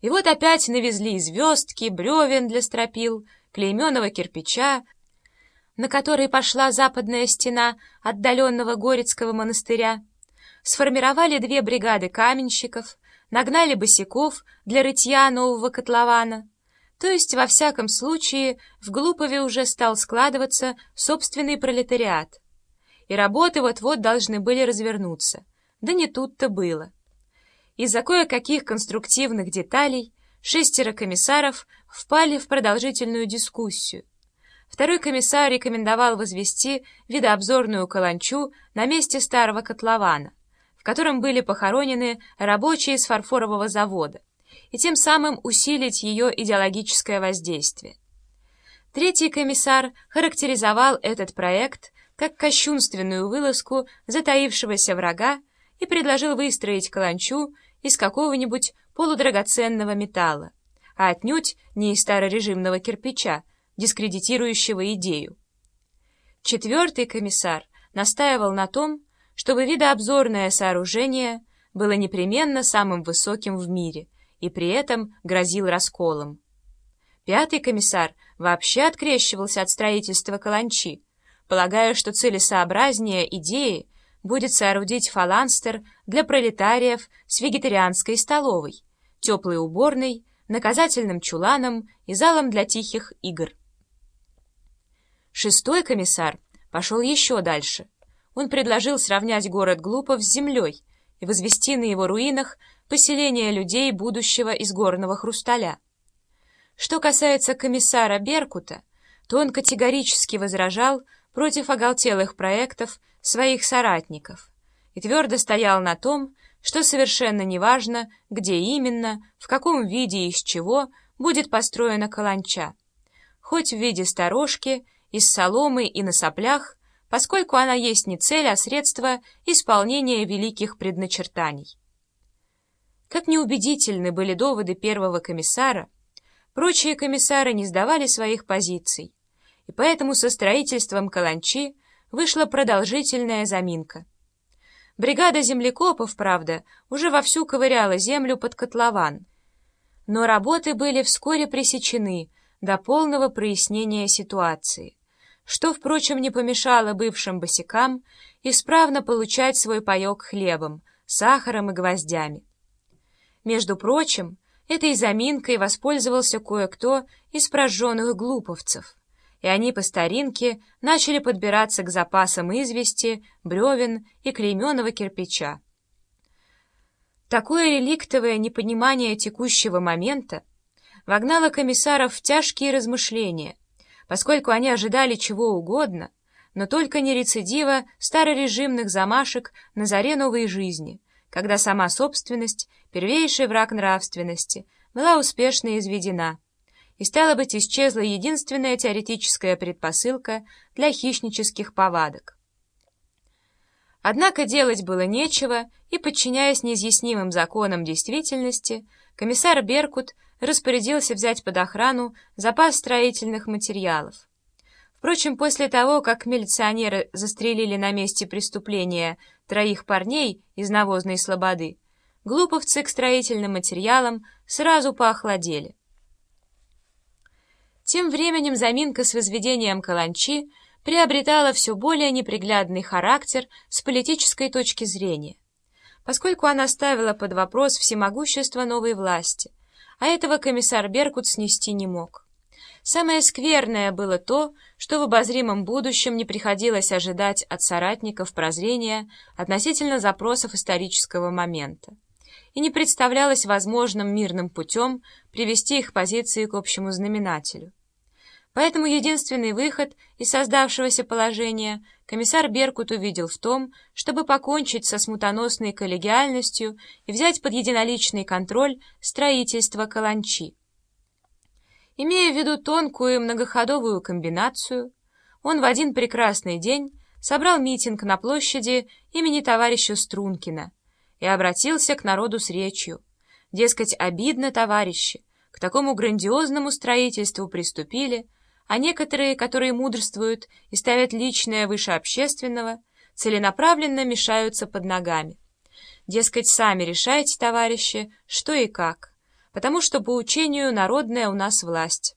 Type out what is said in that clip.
И вот опять навезли звездки, бревен для стропил, клейменого кирпича, на который пошла западная стена отдаленного Горецкого монастыря, сформировали две бригады каменщиков, нагнали босиков для рытья нового котлована. То есть, во всяком случае, в Глупове уже стал складываться собственный пролетариат. И работы вот-вот должны были развернуться. Да не тут-то было. Из-за кое-каких конструктивных деталей шестеро комиссаров впали в продолжительную дискуссию. Второй комиссар рекомендовал возвести видообзорную каланчу на месте старого котлована, в котором были похоронены рабочие с фарфорового завода, и тем самым усилить ее идеологическое воздействие. Третий комиссар характеризовал этот проект как кощунственную вылазку затаившегося врага и предложил выстроить каланчу из какого-нибудь полудрагоценного металла, а отнюдь не из старорежимного кирпича, дискредитирующего идею. Четвертый комиссар настаивал на том, чтобы видообзорное сооружение было непременно самым высоким в мире и при этом грозил расколом. Пятый комиссар вообще открещивался от строительства каланчи, полагая, что целесообразнее идеи будет соорудить фаланстер для пролетариев с вегетарианской столовой, теплой уборной, наказательным чуланом и залом для тихих игр. Шестой комиссар пошел еще дальше. Он предложил сравнять город Глупов с землей и возвести на его руинах поселение людей будущего из горного хрусталя. Что касается комиссара Беркута, то он категорически возражал против оголтелых проектов своих соратников и твердо стоял на том, что совершенно неважно, где именно, в каком виде и из чего будет построена каланча, хоть в виде сторожки, из соломы и на соплях, поскольку она есть не цель, а средство исполнения великих предначертаний. Как неубедительны были доводы первого комиссара, прочие комиссары не сдавали своих позиций, и поэтому со строительством каланчи вышла продолжительная заминка. Бригада землекопов, правда, уже вовсю ковыряла землю под котлован, но работы были вскоре пресечены до полного прояснения ситуации, что, впрочем, не помешало бывшим босикам исправно получать свой паек хлебом, сахаром и гвоздями. Между прочим, этой заминкой воспользовался кое-кто из прожженных глуповцев — и они по старинке начали подбираться к запасам извести, бревен и клейменого кирпича. Такое реликтовое непонимание текущего момента вогнало комиссаров в тяжкие размышления, поскольку они ожидали чего угодно, но только не рецидива старорежимных замашек на заре новой жизни, когда сама собственность, первейший враг нравственности, была успешно изведена и, стало быть, исчезла единственная теоретическая предпосылка для хищнических повадок. Однако делать было нечего, и, подчиняясь неизъяснимым законам действительности, комиссар Беркут распорядился взять под охрану запас строительных материалов. Впрочем, после того, как милиционеры застрелили на месте преступления троих парней из навозной слободы, глуповцы к строительным материалам сразу поохладели. Тем временем заминка с возведением каланчи приобретала все более неприглядный характер с политической точки зрения, поскольку она ставила под вопрос всемогущество новой власти, а этого комиссар Беркут снести не мог. Самое скверное было то, что в обозримом будущем не приходилось ожидать от соратников прозрения относительно запросов исторического момента, и не представлялось возможным мирным путем привести их позиции к общему знаменателю. Поэтому единственный выход из создавшегося положения комиссар Беркут увидел в том, чтобы покончить со смутоносной коллегиальностью и взять под единоличный контроль строительство каланчи. Имея в виду тонкую и многоходовую комбинацию, он в один прекрасный день собрал митинг на площади имени товарища Стрункина и обратился к народу с речью. Дескать, обидно, товарищи, к такому грандиозному строительству приступили, а некоторые, которые мудрствуют и ставят личное выше общественного, целенаправленно мешаются под ногами. Дескать, сами решайте, товарищи, что и как. потому что по учению народная у нас власть.